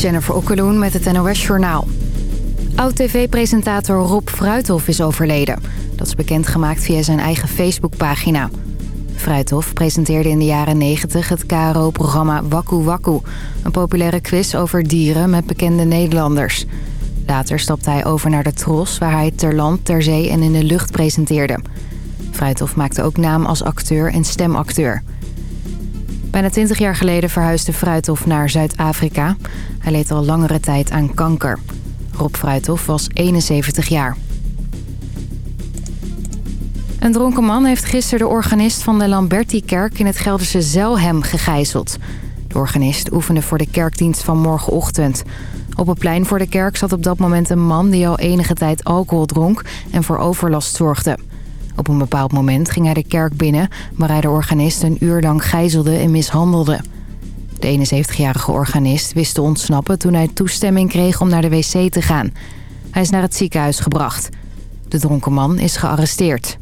Jennifer Okkeloen met het NOS Journaal. Oud-tv-presentator Rob Fruithof is overleden. Dat is bekendgemaakt via zijn eigen Facebookpagina. Fruithof presenteerde in de jaren 90 het KRO-programma Wakku Wakku... een populaire quiz over dieren met bekende Nederlanders. Later stapte hij over naar de Tros... waar hij ter land, ter zee en in de lucht presenteerde. Fruithof maakte ook naam als acteur en stemacteur... Bijna 20 jaar geleden verhuisde Fruithof naar Zuid-Afrika. Hij leed al langere tijd aan kanker. Rob Fruithof was 71 jaar. Een dronken man heeft gisteren de organist van de Lamberti-kerk in het Gelderse Zelhem gegijzeld. De organist oefende voor de kerkdienst van morgenochtend. Op het plein voor de kerk zat op dat moment een man die al enige tijd alcohol dronk en voor overlast zorgde. Op een bepaald moment ging hij de kerk binnen... waar hij de organist een uur lang gijzelde en mishandelde. De 71-jarige organist wist te ontsnappen toen hij toestemming kreeg om naar de wc te gaan. Hij is naar het ziekenhuis gebracht. De dronken man is gearresteerd.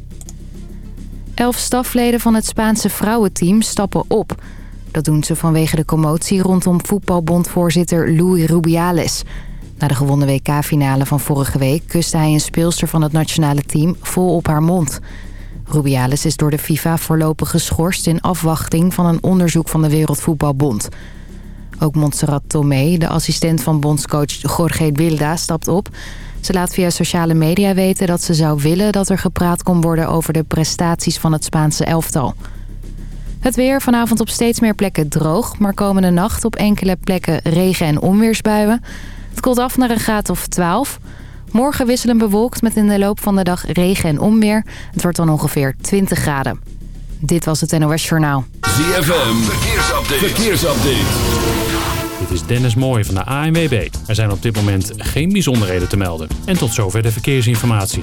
Elf stafleden van het Spaanse vrouwenteam stappen op. Dat doen ze vanwege de commotie rondom voetbalbondvoorzitter Louis Rubiales... Na de gewonnen WK-finale van vorige week kuste hij een speelster van het nationale team vol op haar mond. Rubiales is door de FIFA voorlopig geschorst in afwachting van een onderzoek van de Wereldvoetbalbond. Ook Montserrat Tomé, de assistent van bondscoach Jorge Wilda, stapt op. Ze laat via sociale media weten dat ze zou willen dat er gepraat kon worden over de prestaties van het Spaanse elftal. Het weer vanavond op steeds meer plekken droog, maar komende nacht op enkele plekken regen- en onweersbuien. Het koelt af naar een graad of 12. Morgen wisselen bewolkt met in de loop van de dag regen en onweer. Het wordt dan ongeveer 20 graden. Dit was het NOS Journaal. ZFM, verkeersupdate. verkeersupdate. Dit is Dennis Mooij van de ANWB. Er zijn op dit moment geen bijzonderheden te melden. En tot zover de verkeersinformatie.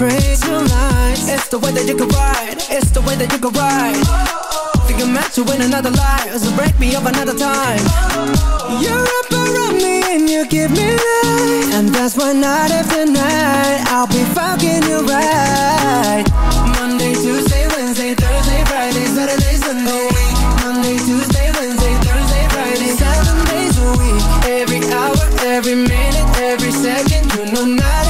your lines It's the way that you can ride. It's the way that you can ride. Think I'm meant to win another life. So break me up another time. You're up around me and you give me life. And that's why night after night I'll be fucking you right. Monday, Tuesday, Wednesday, Thursday, Friday, Saturday, Sunday. Monday, Tuesday, Wednesday, Thursday, Friday. Seven days a week. Every hour, every minute, every second. You know night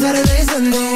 Saturday, Sunday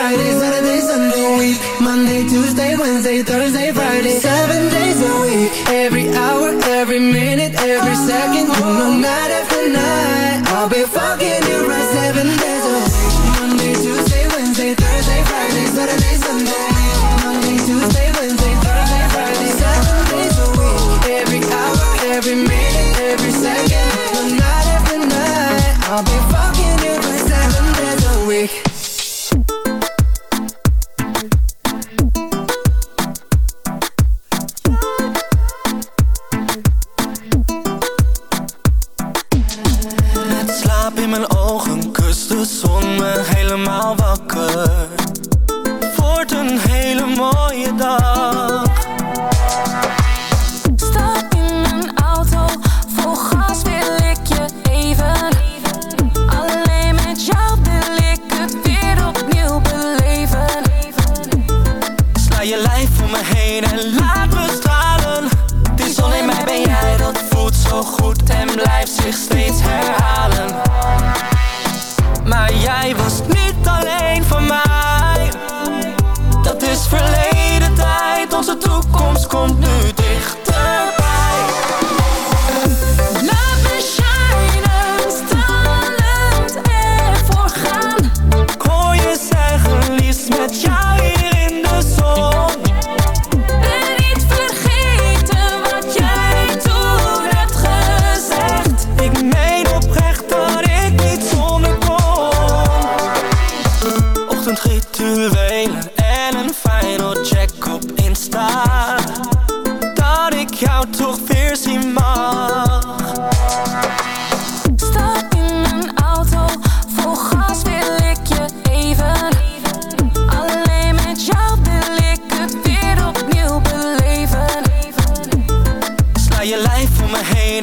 Friday, Saturday, Sunday, week. Monday, Tuesday, Wednesday, Thursday, Friday, seven days a week. Every hour, every minute, every second, know, night after night. I'll be fucking you right seven days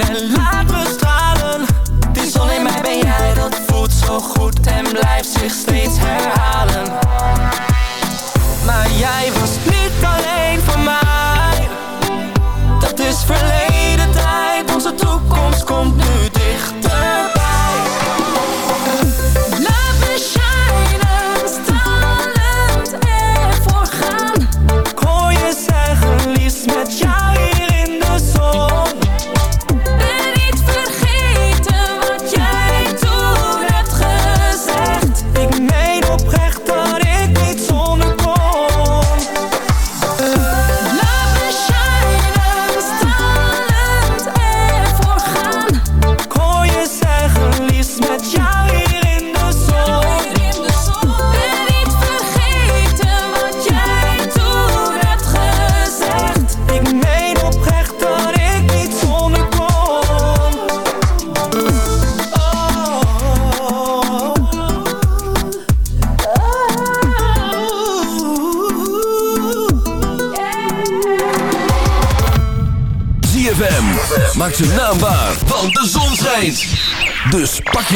om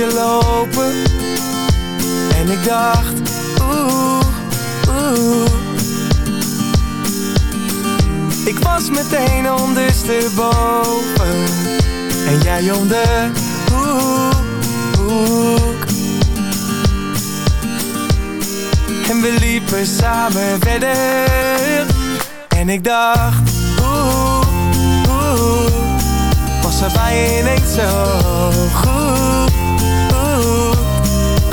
Je lopen. En ik dacht Oeh, oeh. Ik was meteen ondersteboven. En jij om de hoek. En we liepen samen verder. En ik dacht Oeh, oeh. Was er bij ineens zo goed? oeh,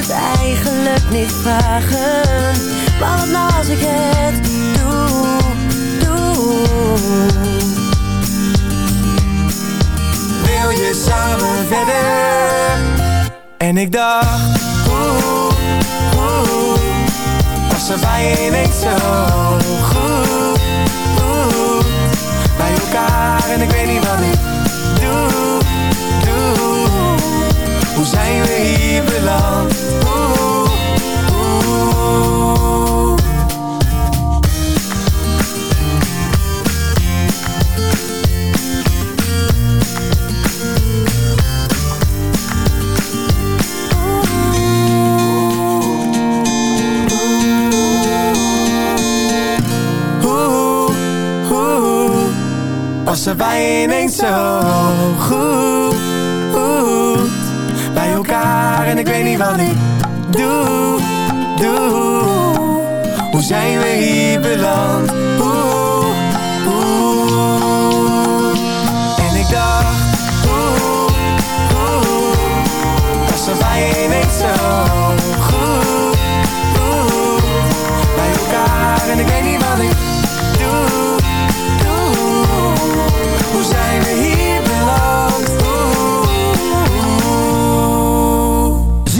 het eigenlijk niet vragen. Maar wat nou als ik het doe, doe. Wil je samen verder? En ik dacht Oeh, oeh Was er bij ineens zo goed oeh, Bij elkaar en ik weet niet wat ik doe, zijn we hier beland? Bij zo goed, en ik weet niet wat ik doe, doe. Hoe zijn we hier beland? Hoe, hoe En ik dacht, hoe, hoe Was bij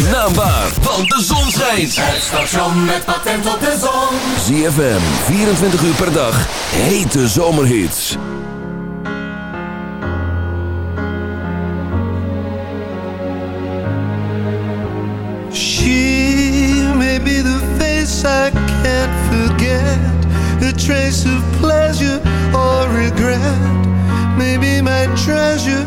zijn naam waar, want de zon schijnt. Het station met patent op de zon. ZFM, 24 uur per dag, hete zomerhits. She may be the face I can't forget. A trace of pleasure or regret. Maybe my treasure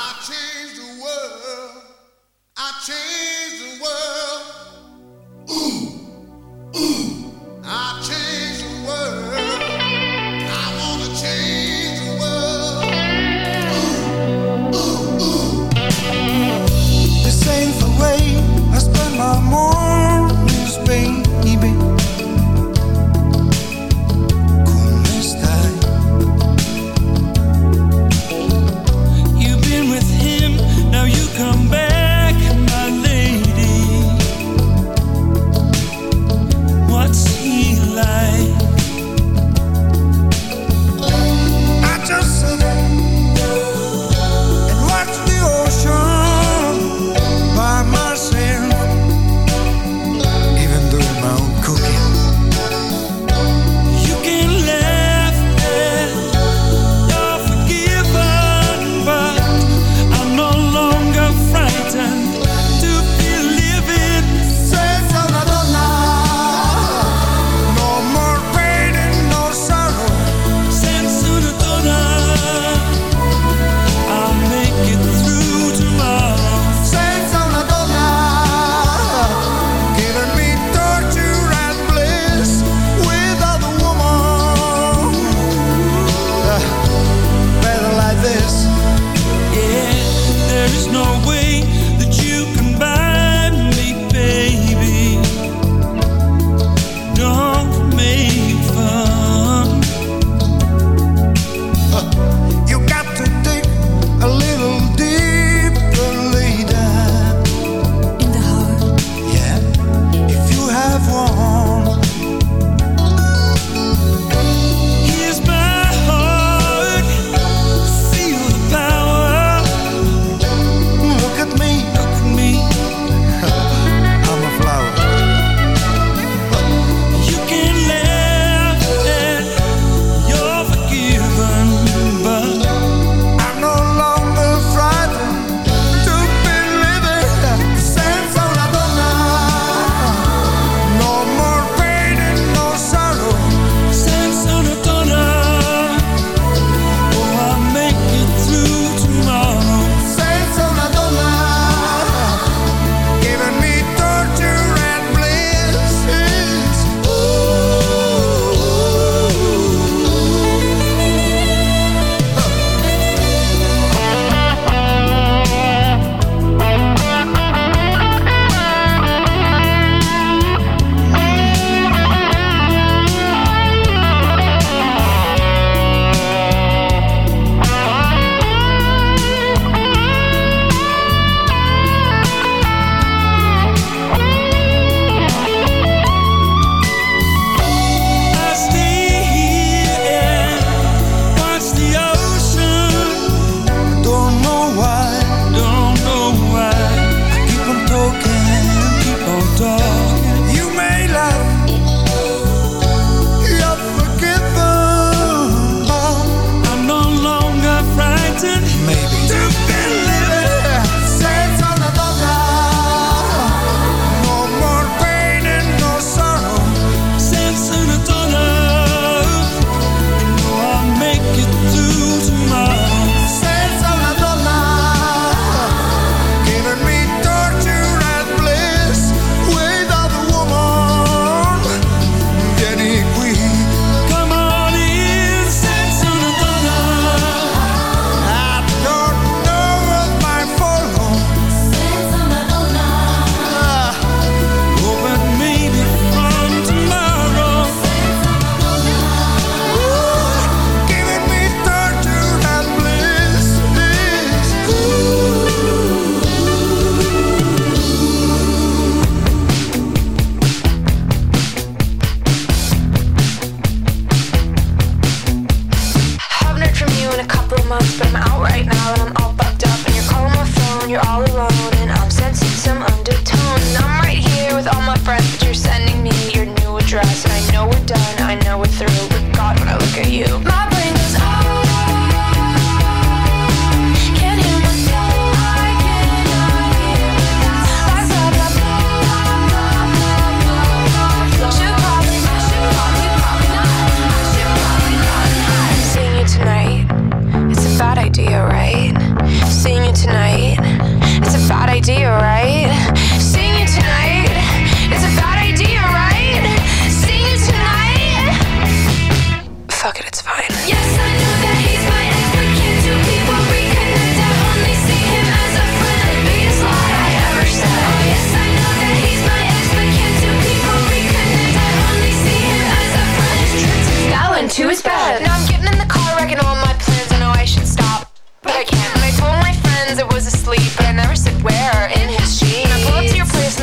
idea, right?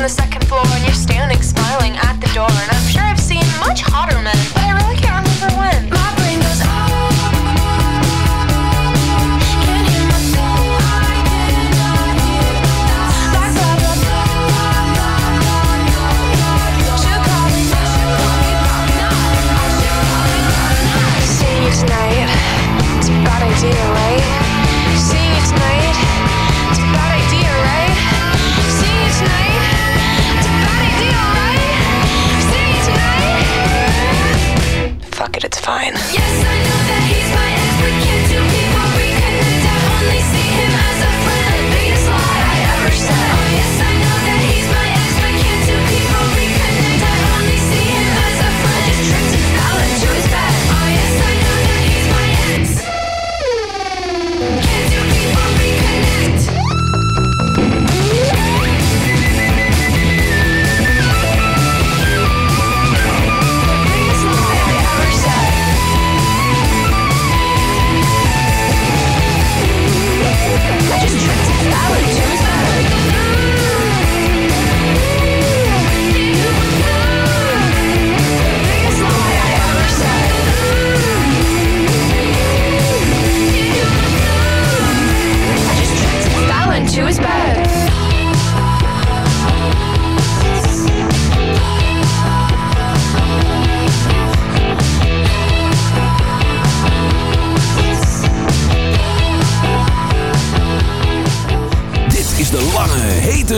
the second floor and you're standing smiling at the door. And I'm sure I've seen much hotter men.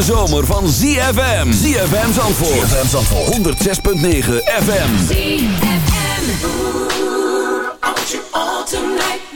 zomer van ZFM. ZFM Zandvoort. ZFM Zandvoort. 106.9 FM. ZFM. Ooh, you all tonight.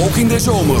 Ook in de zomer.